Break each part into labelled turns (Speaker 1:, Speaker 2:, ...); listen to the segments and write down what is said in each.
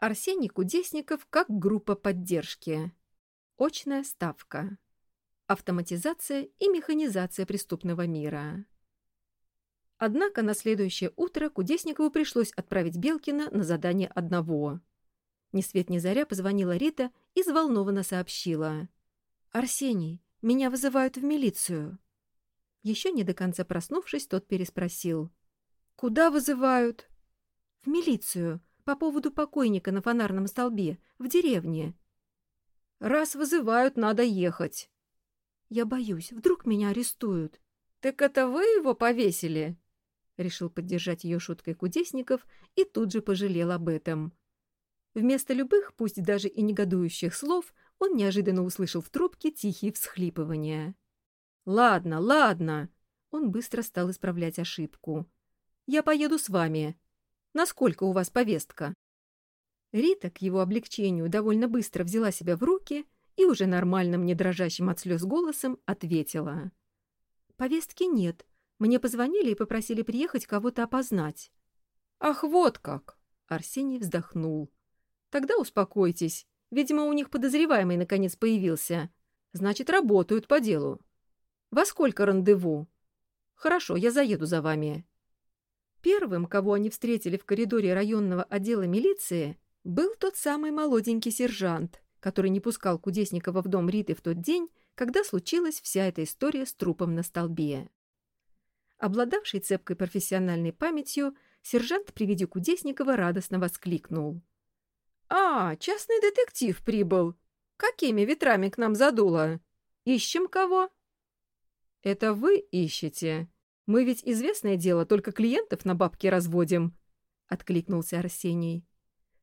Speaker 1: Арсений Кудесников как группа поддержки. Очная ставка. Автоматизация и механизация преступного мира. Однако на следующее утро Кудесникову пришлось отправить Белкина на задание одного. Ни свет ни заря позвонила Рита и взволнованно сообщила. «Арсений, меня вызывают в милицию». Еще не до конца проснувшись, тот переспросил. «Куда вызывают?» «В милицию по поводу покойника на фонарном столбе, в деревне. Раз вызывают, надо ехать. Я боюсь, вдруг меня арестуют. Так это вы его повесили? Решил поддержать ее шуткой Кудесников и тут же пожалел об этом. Вместо любых, пусть даже и негодующих слов, он неожиданно услышал в трубке тихие всхлипывания. «Ладно, ладно!» Он быстро стал исправлять ошибку. «Я поеду с вами. Насколько у вас повестка?» Рита к его облегчению довольно быстро взяла себя в руки и уже нормальным, не дрожащим от слез голосом ответила. «Повестки нет. Мне позвонили и попросили приехать кого-то опознать». «Ах, вот как!» — Арсений вздохнул. «Тогда успокойтесь. Видимо, у них подозреваемый наконец появился. Значит, работают по делу. Во сколько рандеву?» «Хорошо, я заеду за вами». Первым, кого они встретили в коридоре районного отдела милиции, был тот самый молоденький сержант, который не пускал Кудесникова в дом Риты в тот день, когда случилась вся эта история с трупом на столбе. Обладавший цепкой профессиональной памятью, сержант при виде Кудесникова радостно воскликнул. «А, частный детектив прибыл! Какими ветрами к нам задуло? Ищем кого?» «Это вы ищете?» Мы ведь, известное дело, только клиентов на бабки разводим, — откликнулся Арсений.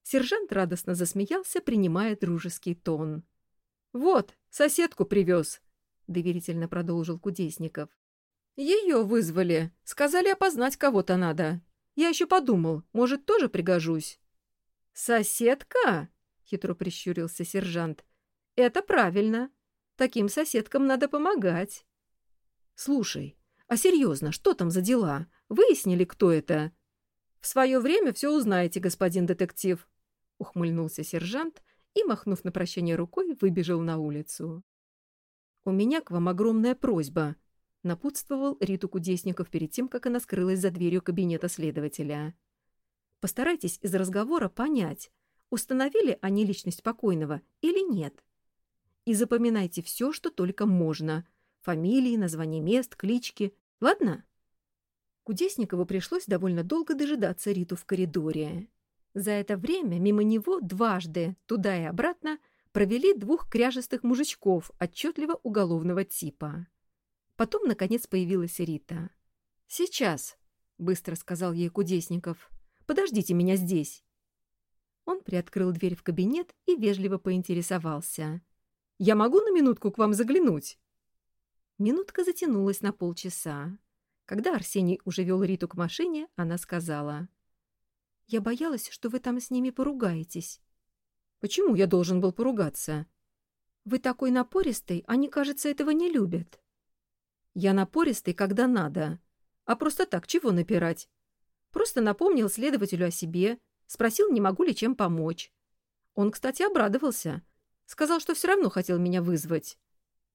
Speaker 1: Сержант радостно засмеялся, принимая дружеский тон. — Вот, соседку привез, — доверительно продолжил Кудесников. — Ее вызвали. Сказали, опознать кого-то надо. Я еще подумал, может, тоже пригожусь. — Соседка? — хитро прищурился сержант. — Это правильно. Таким соседкам надо помогать. — Слушай, а серьезно, что там за дела? Выяснили, кто это? В свое время все узнаете, господин детектив, — ухмыльнулся сержант и, махнув на прощание рукой, выбежал на улицу. «У меня к вам огромная просьба», — напутствовал Риту Кудесников перед тем, как она скрылась за дверью кабинета следователя. «Постарайтесь из разговора понять, установили они личность покойного или нет. И запоминайте все, что только можно — Фамилии, названия мест, клички. Ладно? Кудесникову пришлось довольно долго дожидаться Риту в коридоре. За это время мимо него дважды, туда и обратно, провели двух кряжестых мужичков отчетливо уголовного типа. Потом, наконец, появилась Рита. «Сейчас», — быстро сказал ей Кудесников, — «подождите меня здесь». Он приоткрыл дверь в кабинет и вежливо поинтересовался. «Я могу на минутку к вам заглянуть?» Минутка затянулась на полчаса. Когда Арсений уже вел Риту к машине, она сказала. «Я боялась, что вы там с ними поругаетесь». «Почему я должен был поругаться?» «Вы такой напористый, они, кажется, этого не любят». «Я напористый, когда надо. А просто так, чего напирать?» Просто напомнил следователю о себе, спросил, не могу ли чем помочь. Он, кстати, обрадовался. Сказал, что все равно хотел меня вызвать.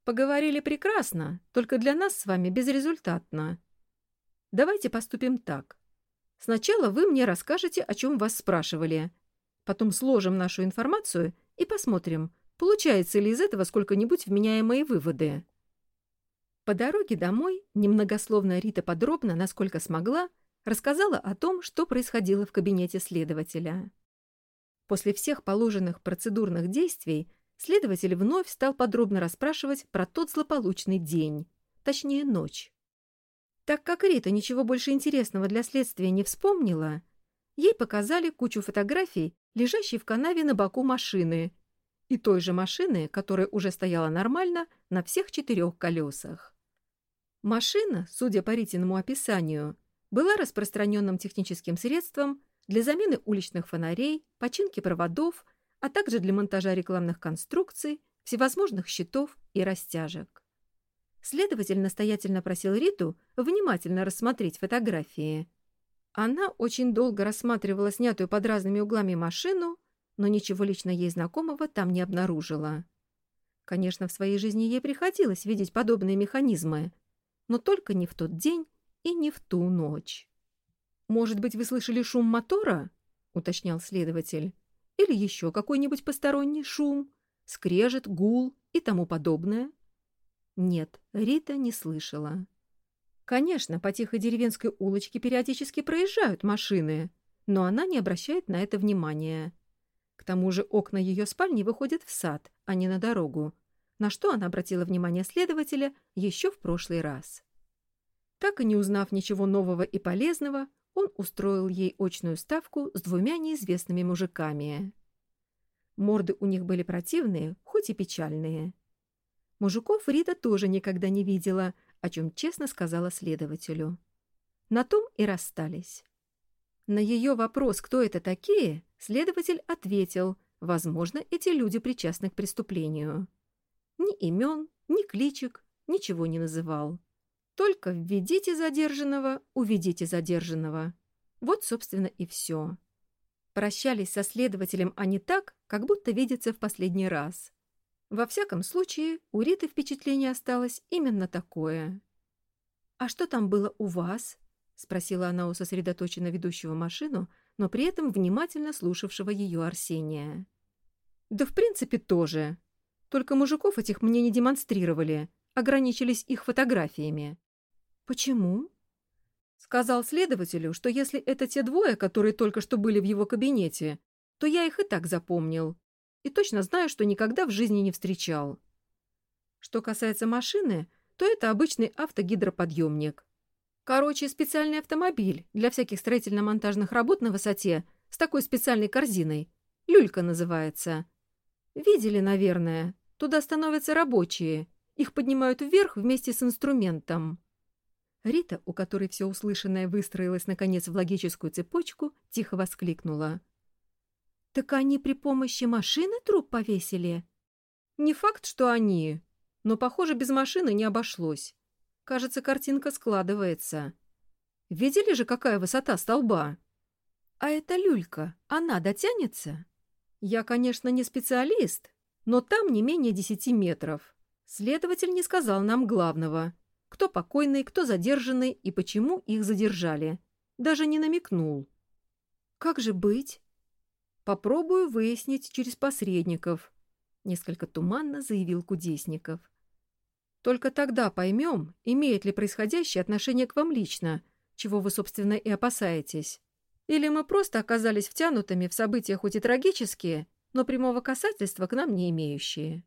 Speaker 1: Поговорили прекрасно, только для нас с вами безрезультатно. Давайте поступим так. Сначала вы мне расскажете, о чем вас спрашивали. Потом сложим нашу информацию и посмотрим, получается ли из этого сколько-нибудь вменяемые выводы. По дороге домой немногословно Рита подробно, насколько смогла, рассказала о том, что происходило в кабинете следователя. После всех положенных процедурных действий следователь вновь стал подробно расспрашивать про тот злополучный день, точнее ночь. Так как Рита ничего больше интересного для следствия не вспомнила, ей показали кучу фотографий, лежащей в канаве на боку машины, и той же машины, которая уже стояла нормально на всех четырех колесах. Машина, судя по Ритиному описанию, была распространенным техническим средством для замены уличных фонарей, починки проводов а также для монтажа рекламных конструкций, всевозможных щитов и растяжек. Следователь настоятельно просил Риту внимательно рассмотреть фотографии. Она очень долго рассматривала снятую под разными углами машину, но ничего лично ей знакомого там не обнаружила. Конечно, в своей жизни ей приходилось видеть подобные механизмы, но только не в тот день и не в ту ночь. «Может быть, вы слышали шум мотора?» — уточнял следователь. «Или еще какой-нибудь посторонний шум, скрежет, гул и тому подобное?» Нет, Рита не слышала. Конечно, по тихой деревенской улочке периодически проезжают машины, но она не обращает на это внимания. К тому же окна ее спальни выходят в сад, а не на дорогу, на что она обратила внимание следователя еще в прошлый раз. Так и не узнав ничего нового и полезного, он устроил ей очную ставку с двумя неизвестными мужиками. Морды у них были противные, хоть и печальные. Мужиков Рита тоже никогда не видела, о чем честно сказала следователю. На том и расстались. На ее вопрос, кто это такие, следователь ответил, возможно, эти люди причастны к преступлению. Ни имен, ни кличек, ничего не называл. Только введите задержанного, уведите задержанного. Вот, собственно, и все. Прощались со следователем они так, как будто видятся в последний раз. Во всяком случае, у Риты впечатление осталось именно такое. «А что там было у вас?» — спросила она у сосредоточенно ведущего машину, но при этом внимательно слушавшего ее Арсения. «Да в принципе тоже. Только мужиков этих мне не демонстрировали, ограничились их фотографиями». «Почему?» Сказал следователю, что если это те двое, которые только что были в его кабинете, то я их и так запомнил. И точно знаю, что никогда в жизни не встречал. Что касается машины, то это обычный автогидроподъемник. Короче, специальный автомобиль для всяких строительно-монтажных работ на высоте с такой специальной корзиной. Люлька называется. Видели, наверное. Туда становятся рабочие. Их поднимают вверх вместе с инструментом. Рита, у которой все услышанное выстроилось наконец в логическую цепочку, тихо воскликнула. «Так они при помощи машины труп повесили?» «Не факт, что они, но, похоже, без машины не обошлось. Кажется, картинка складывается. Видели же, какая высота столба?» «А эта люлька, она дотянется?» «Я, конечно, не специалист, но там не менее десяти метров. Следователь не сказал нам главного — кто покойный, кто задержанный и почему их задержали. Даже не намекнул. «Как же быть?» «Попробую выяснить через посредников», — несколько туманно заявил Кудесников. «Только тогда поймем, имеет ли происходящее отношение к вам лично, чего вы, собственно, и опасаетесь. Или мы просто оказались втянутыми в события хоть и трагические, но прямого касательства к нам не имеющие».